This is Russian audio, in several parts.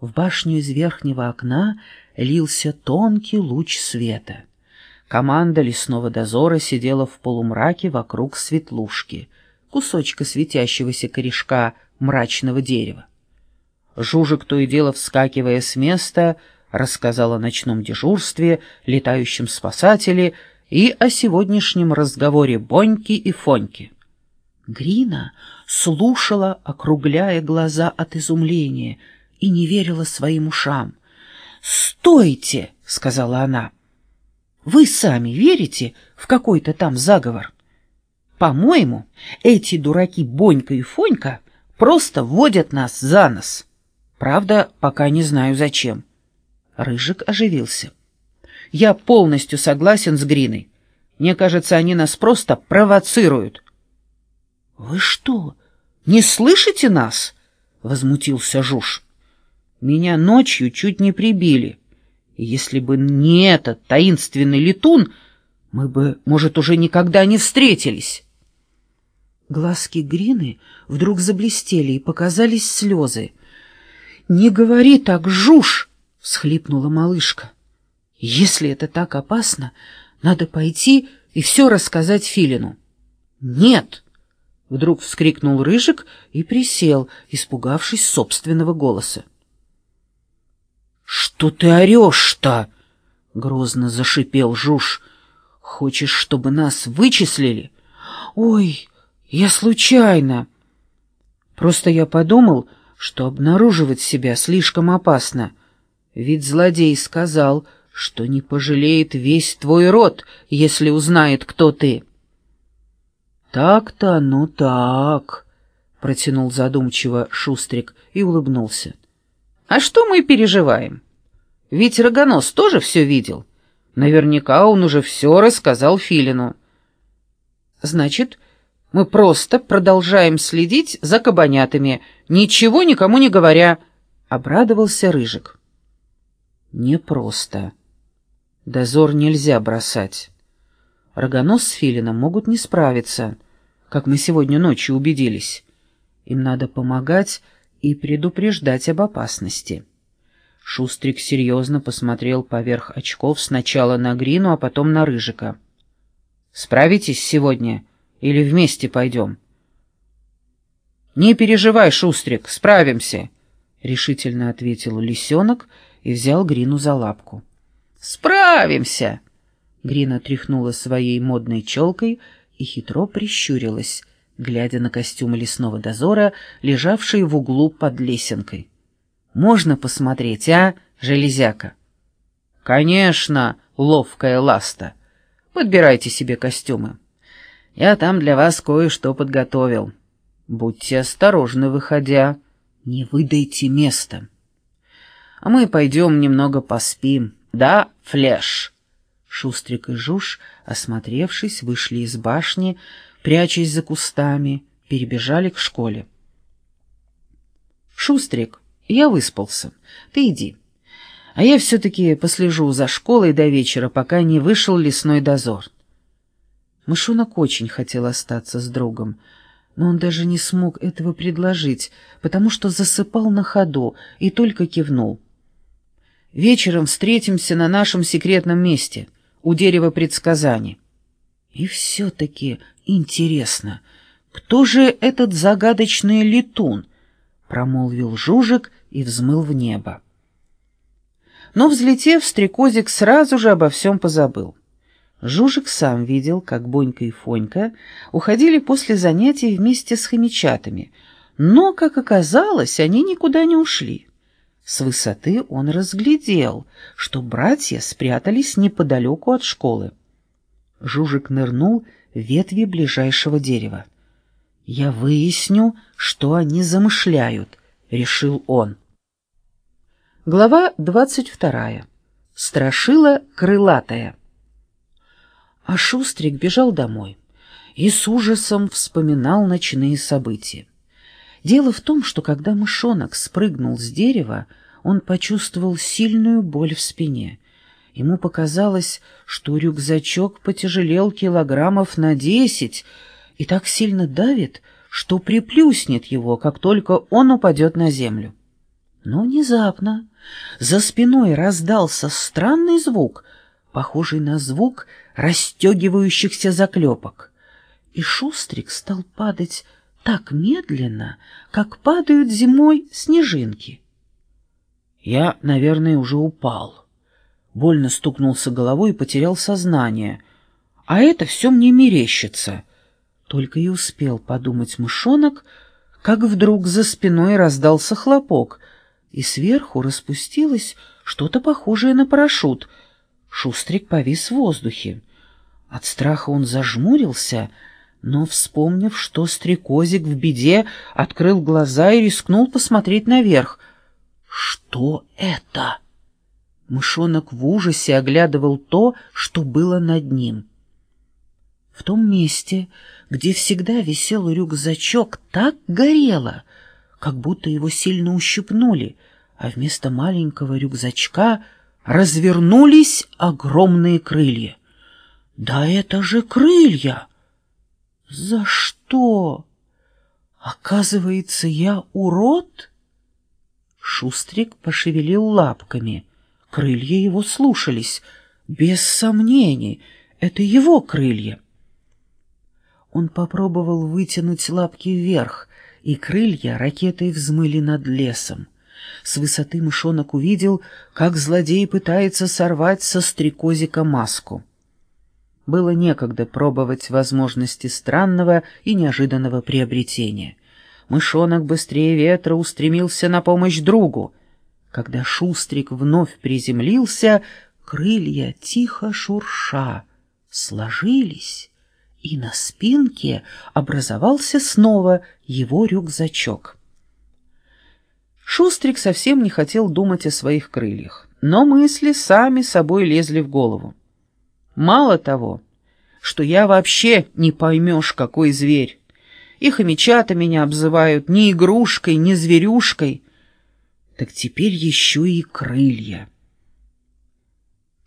В башню из верхнего окна лился тонкий луч света. Команда лесного дозора сидела в полумраке вокруг светлушки, кусочка светящегося корешка мрачного дерева. Жужик, то и дело вскакивая с места, рассказал о ночном дежурстве, летающем спасателе и о сегодняшнем разговоре Боньки и Фоньки. Грина слушала, округляя глаза от изумления, и не верила своим ушам. «Стойте!» — сказала она. «Вы сами верите в какой-то там заговор? По-моему, эти дураки Бонька и Фонька просто водят нас за нос. Правда, пока не знаю зачем». Рыжик оживился. «Я полностью согласен с Гриной. Мне кажется, они нас просто провоцируют». «Вы что, не слышите нас?» — возмутился Жуж. «Меня ночью чуть не прибили. И если бы не этот таинственный летун, мы бы, может, уже никогда не встретились». Глазки Грины вдруг заблестели и показались слезы. «Не говори так, Жуж!» — всхлипнула малышка. «Если это так опасно, надо пойти и все рассказать Филину». «Нет!» — вдруг вскрикнул Рыжик и присел, испугавшись собственного голоса. «Что ты орешь-то?» — грозно зашипел Жуж. «Хочешь, чтобы нас вычислили?» «Ой, я случайно!» «Просто я подумал, что обнаруживать себя слишком опасно. Ведь злодей сказал, что не пожалеет весь твой род, если узнает, кто ты». «Так-то, ну так», — протянул задумчиво Шустрик и улыбнулся. «А что мы переживаем? Ведь Рогонос тоже все видел. Наверняка он уже все рассказал Филину». «Значит, мы просто продолжаем следить за кабанятами, ничего никому не говоря», — обрадовался Рыжик. «Не просто. Дозор нельзя бросать». Рогонос с Филином могут не справиться, как мы сегодня ночью убедились. Им надо помогать и предупреждать об опасности. Шустрик серьезно посмотрел поверх очков сначала на Грину, а потом на Рыжика. «Справитесь сегодня или вместе пойдем?» «Не переживай, Шустрик, справимся», — решительно ответил лисенок и взял Грину за лапку. «Справимся!» Грина тряхнула своей модной челкой и хитро прищурилась, глядя на костюмы лесного дозора, лежавшие в углу под лесенкой. «Можно посмотреть, а, железяка?» «Конечно, ловкая ласта. Подбирайте себе костюмы. Я там для вас кое-что подготовил. Будьте осторожны, выходя. Не выдайте место. А мы пойдем немного поспим. Да, Флеш?» Шустрик и Жуж, осмотревшись, вышли из башни, прячась за кустами, перебежали к школе. «Шустрик, я выспался. Ты иди. А я все-таки послежу за школой до вечера, пока не вышел лесной дозор». Мышонок очень хотел остаться с другом, но он даже не смог этого предложить, потому что засыпал на ходу и только кивнул. «Вечером встретимся на нашем секретном месте» у дерева предсказаний. И все-таки интересно, кто же этот загадочный летун? Промолвил Жужик и взмыл в небо. Но, взлетев, стрекозик сразу же обо всем позабыл. Жужик сам видел, как Бонька и Фонька уходили после занятий вместе с хомячатами, но, как оказалось, они никуда не ушли. С высоты он разглядел, что братья спрятались неподалеку от школы. Жужик нырнул в ветви ближайшего дерева. «Я выясню, что они замышляют», — решил он. Глава двадцать вторая. Страшила крылатая. А Шустрик бежал домой и с ужасом вспоминал ночные события. Дело в том, что когда мышонок спрыгнул с дерева, он почувствовал сильную боль в спине. Ему показалось, что рюкзачок потяжелел килограммов на десять и так сильно давит, что приплюснет его, как только он упадет на землю. Но внезапно за спиной раздался странный звук, похожий на звук расстегивающихся заклепок. И Шустрик стал падать так медленно, как падают зимой снежинки. Я, наверное, уже упал. Больно стукнулся головой и потерял сознание. А это все мне мерещится. Только и успел подумать мышонок, как вдруг за спиной раздался хлопок, и сверху распустилось что-то похожее на парашют. Шустрик повис в воздухе. От страха он зажмурился, но, вспомнив, что стрекозик в беде, открыл глаза и рискнул посмотреть наверх. «Что это?» Мышонок в ужасе оглядывал то, что было над ним. В том месте, где всегда висел рюкзачок, так горело, как будто его сильно ущипнули, а вместо маленького рюкзачка развернулись огромные крылья. «Да это же крылья!» «За что? Оказывается, я урод?» Шустрик пошевелил лапками. Крылья его слушались. Без сомнений, это его крылья. Он попробовал вытянуть лапки вверх, и крылья ракетой взмыли над лесом. С высоты мышонок увидел, как злодей пытается сорвать со стрекозика маску. Было некогда пробовать возможности странного и неожиданного приобретения. Мышонок быстрее ветра устремился на помощь другу. Когда Шустрик вновь приземлился, крылья, тихо шурша, сложились, и на спинке образовался снова его рюкзачок. Шустрик совсем не хотел думать о своих крыльях, но мысли сами собой лезли в голову. Мало того, что я вообще не поймешь, какой зверь. И хомячата меня обзывают ни игрушкой, ни зверюшкой. Так теперь еще и крылья.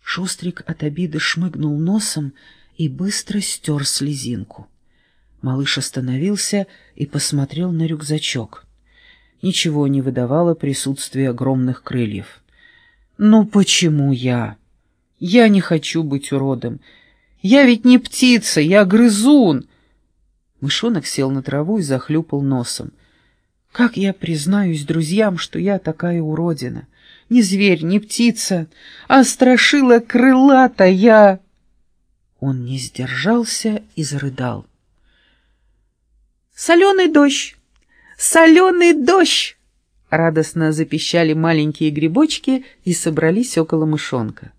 Шустрик от обиды шмыгнул носом и быстро стер слезинку. Малыш остановился и посмотрел на рюкзачок. Ничего не выдавало присутствие огромных крыльев. «Ну почему я?» Я не хочу быть уродом. Я ведь не птица, я грызун. Мышонок сел на траву и захлюпал носом. Как я признаюсь друзьям, что я такая уродина? Не зверь, не птица, а страшила крылатая. Он не сдержался и зарыдал. «Соленый дождь! Соленый дождь!» Радостно запищали маленькие грибочки и собрались около мышонка.